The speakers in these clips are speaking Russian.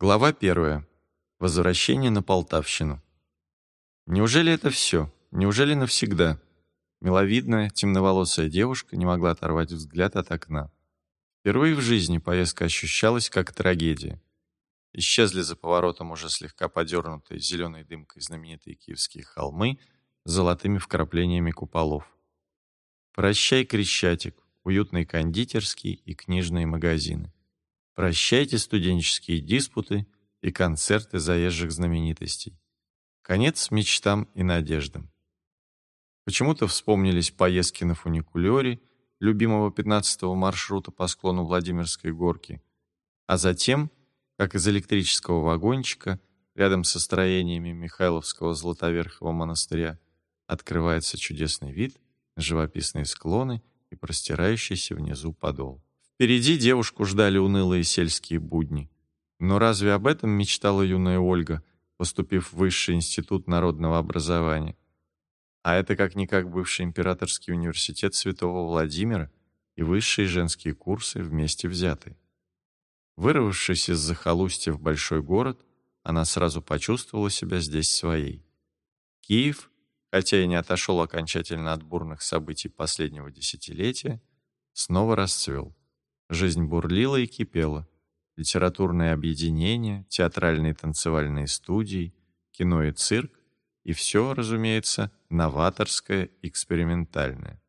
Глава первая. Возвращение на Полтавщину. Неужели это все? Неужели навсегда? Миловидная, темноволосая девушка не могла оторвать взгляд от окна. Впервые в жизни поездка ощущалась как трагедия. Исчезли за поворотом уже слегка подернутые зеленой дымкой знаменитые киевские холмы с золотыми вкраплениями куполов. Прощай, Крещатик, уютные кондитерские и книжные магазины. Прощайте студенческие диспуты и концерты заезжих знаменитостей. Конец мечтам и надеждам. Почему-то вспомнились поездки на фуникулере, любимого 15-го маршрута по склону Владимирской горки, а затем, как из электрического вагончика, рядом со строениями Михайловского Златоверхого монастыря, открывается чудесный вид, живописные склоны и простирающийся внизу подол. Впереди девушку ждали унылые сельские будни. Но разве об этом мечтала юная Ольга, поступив в Высший институт народного образования? А это как-никак бывший императорский университет Святого Владимира и высшие женские курсы вместе взятые. Вырвавшись из захолустья в большой город, она сразу почувствовала себя здесь своей. Киев, хотя и не отошел окончательно от бурных событий последнего десятилетия, снова расцвел. Жизнь бурлила и кипела. Литературные объединения, театральные танцевальные студии, кино и цирк, и все, разумеется, новаторское, экспериментальное.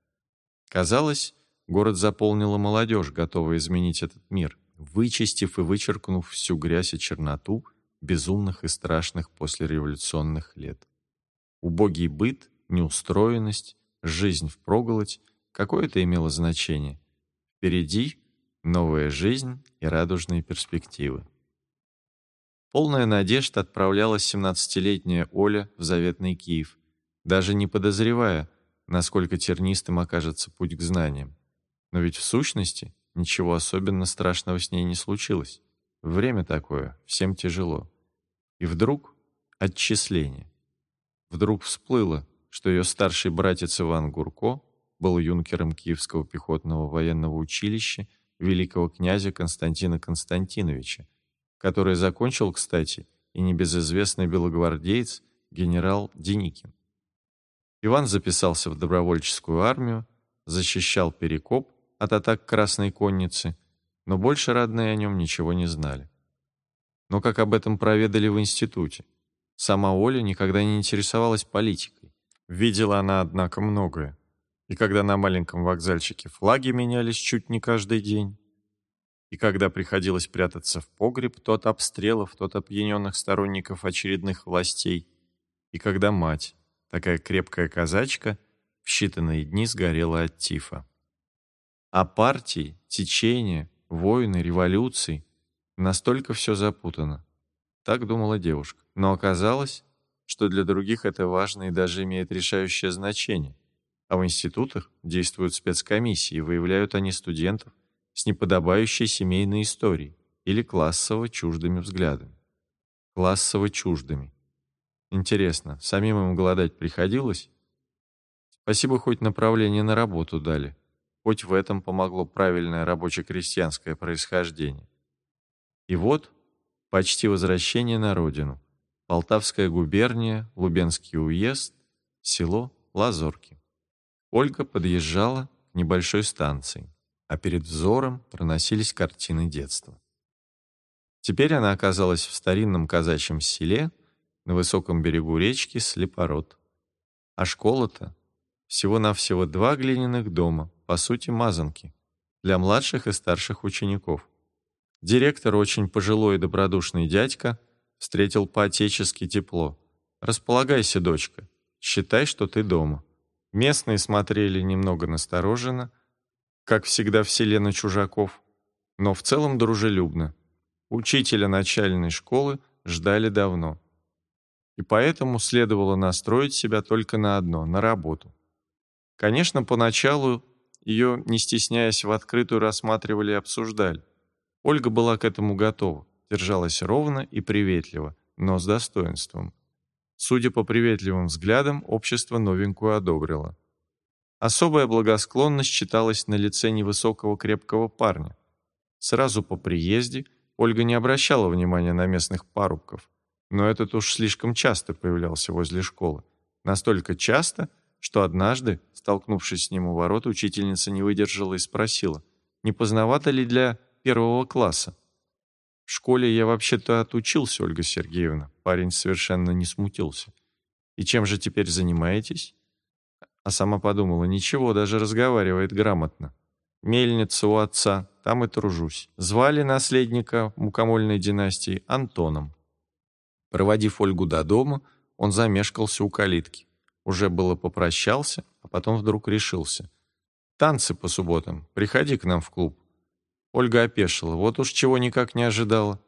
Казалось, город заполнила молодежь, готовая изменить этот мир, вычистив и вычеркнув всю грязь и черноту безумных и страшных послереволюционных лет. Убогий быт, неустроенность, жизнь впроголодь — какое это имело значение? Впереди новая жизнь и радужные перспективы. Полная надежд отправлялась 17-летняя Оля в заветный Киев, даже не подозревая, насколько тернистым окажется путь к знаниям. Но ведь в сущности ничего особенно страшного с ней не случилось. Время такое, всем тяжело. И вдруг отчисление. Вдруг всплыло, что ее старший братец Иван Гурко был юнкером Киевского пехотного военного училища великого князя Константина Константиновича, который закончил, кстати, и небезызвестный белогвардеец генерал Деникин. Иван записался в добровольческую армию, защищал Перекоп от атак Красной Конницы, но больше родные о нем ничего не знали. Но как об этом проведали в институте? Сама Оля никогда не интересовалась политикой. Видела она, однако, многое. И когда на маленьком вокзальчике флаги менялись чуть не каждый день, и когда приходилось прятаться в погреб то от обстрелов, то от опьяненных сторонников очередных властей, и когда мать, такая крепкая казачка, в считанные дни сгорела от тифа. А партии, течения, войны, революции — настолько все запутано. Так думала девушка. Но оказалось, что для других это важно и даже имеет решающее значение — а в институтах действуют спецкомиссии, выявляют они студентов с неподобающей семейной историей или классово чуждыми взглядами. Классово чуждыми. Интересно, самим им голодать приходилось? Спасибо, хоть направление на работу дали. Хоть в этом помогло правильное рабоче-крестьянское происхождение. И вот почти возвращение на родину. Полтавская губерния, Лубенский уезд, село Лазорки. Ольга подъезжала к небольшой станции, а перед взором проносились картины детства. Теперь она оказалась в старинном казачьем селе на высоком берегу речки Слепород. А школа-то всего-навсего два глиняных дома, по сути мазанки, для младших и старших учеников. Директор, очень пожилой и добродушный дядька, встретил по-отечески тепло. «Располагайся, дочка, считай, что ты дома». Местные смотрели немного настороженно, как всегда в селе на чужаков, но в целом дружелюбно. Учителя начальной школы ждали давно. И поэтому следовало настроить себя только на одно — на работу. Конечно, поначалу ее, не стесняясь, в открытую рассматривали и обсуждали. Ольга была к этому готова, держалась ровно и приветливо, но с достоинством. Судя по приветливым взглядам, общество новенькую одобрило. Особая благосклонность читалась на лице невысокого крепкого парня. Сразу по приезде Ольга не обращала внимания на местных парубков, но этот уж слишком часто появлялся возле школы. Настолько часто, что однажды, столкнувшись с ним у ворот, учительница не выдержала и спросила, не поздновато ли для первого класса. В школе я вообще-то отучился, Ольга Сергеевна. Парень совершенно не смутился. И чем же теперь занимаетесь? А сама подумала, ничего, даже разговаривает грамотно. Мельница у отца, там и тружусь. Звали наследника мукомольной династии Антоном. Проводив Ольгу до дома, он замешкался у калитки. Уже было попрощался, а потом вдруг решился. «Танцы по субботам. Приходи к нам в клуб». Ольга опешила. Вот уж чего никак не ожидала.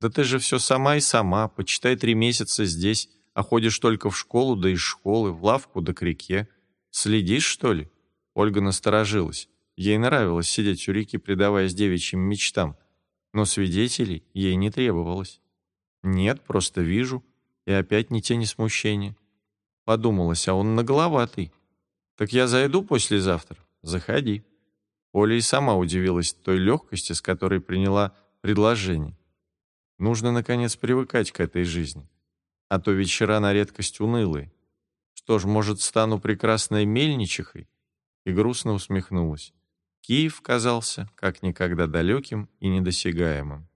«Да ты же все сама и сама. Почитай три месяца здесь, а ходишь только в школу, да из школы, в лавку да к реке. Следишь, что ли?» Ольга насторожилась. Ей нравилось сидеть у реки, предаваясь девичьим мечтам, но свидетелей ей не требовалось. «Нет, просто вижу». И опять ни тени смущения. Подумалось, а он нагловатый. «Так я зайду послезавтра?» «Заходи». Оля и сама удивилась той легкости, с которой приняла предложение. Нужно, наконец, привыкать к этой жизни. А то вечера на редкость унылые. Что ж, может, стану прекрасной мельничихой? И грустно усмехнулась. Киев казался как никогда далеким и недосягаемым.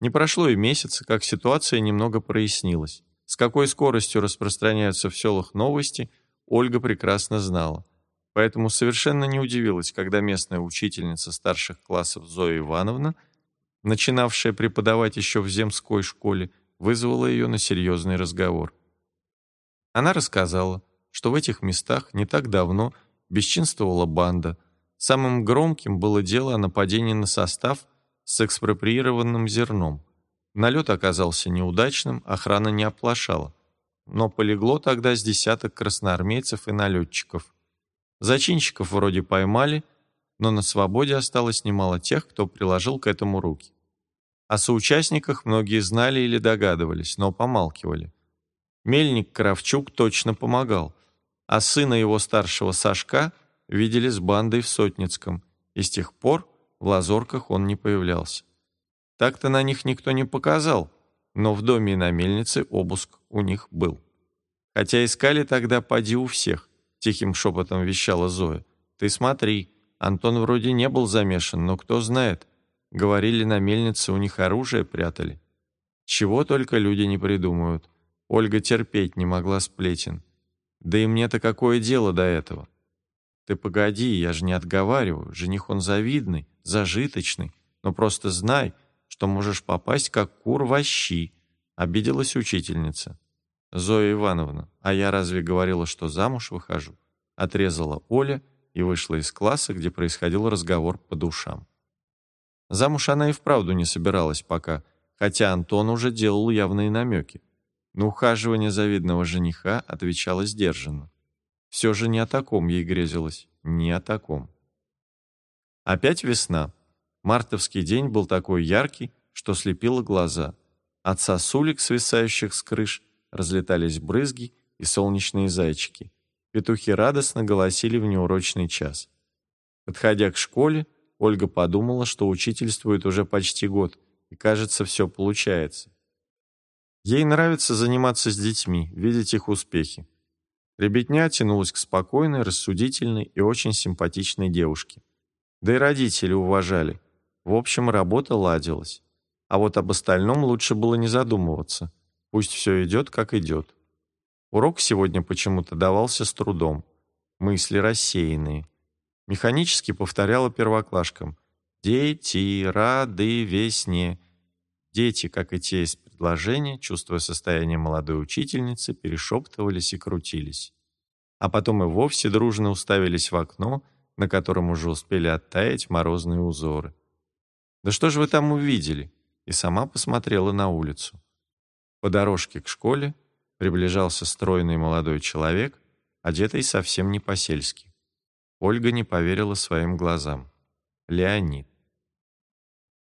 Не прошло и месяца, как ситуация немного прояснилась. С какой скоростью распространяются в селах новости, Ольга прекрасно знала поэтому совершенно не удивилась, когда местная учительница старших классов Зоя Ивановна, начинавшая преподавать еще в земской школе, вызвала ее на серьезный разговор. Она рассказала, что в этих местах не так давно бесчинствовала банда. Самым громким было дело о нападении на состав с экспроприированным зерном. Налет оказался неудачным, охрана не оплошала. Но полегло тогда с десяток красноармейцев и налетчиков – Зачинщиков вроде поймали, но на свободе осталось немало тех, кто приложил к этому руки. О соучастниках многие знали или догадывались, но помалкивали. Мельник Кравчук точно помогал, а сына его старшего Сашка видели с бандой в Сотницком, и с тех пор в лазорках он не появлялся. Так-то на них никто не показал, но в доме и на мельнице обыск у них был. Хотя искали тогда поди у всех. — тихим шепотом вещала Зоя. «Ты смотри, Антон вроде не был замешан, но кто знает. Говорили, на мельнице у них оружие прятали. Чего только люди не придумают. Ольга терпеть не могла сплетен. Да и мне-то какое дело до этого? Ты погоди, я же не отговариваю. Жених он завидный, зажиточный. Но просто знай, что можешь попасть как кур в щи», — обиделась учительница. «Зоя Ивановна, а я разве говорила, что замуж выхожу?» Отрезала Оля и вышла из класса, где происходил разговор по душам. Замуж она и вправду не собиралась пока, хотя Антон уже делал явные намеки. На ухаживание завидного жениха отвечала сдержанно. Все же не о таком ей грезилось, не о таком. Опять весна. Мартовский день был такой яркий, что слепило глаза. От сосулек, свисающих с крыш, разлетались брызги и солнечные зайчики. Петухи радостно голосили в неурочный час. Подходя к школе, Ольга подумала, что учительствует уже почти год, и, кажется, все получается. Ей нравится заниматься с детьми, видеть их успехи. Ребятня тянулась к спокойной, рассудительной и очень симпатичной девушке. Да и родители уважали. В общем, работа ладилась. А вот об остальном лучше было не задумываться. Пусть все идет, как идет. Урок сегодня почему-то давался с трудом. Мысли рассеянные. Механически повторяла первоклашкам. «Дети рады весне». Дети, как и те из предложения, чувствуя состояние молодой учительницы, перешептывались и крутились. А потом и вовсе дружно уставились в окно, на котором уже успели оттаять морозные узоры. «Да что же вы там увидели?» И сама посмотрела на улицу. По дорожке к школе приближался стройный молодой человек, одетый совсем не по-сельски. Ольга не поверила своим глазам. Леонид.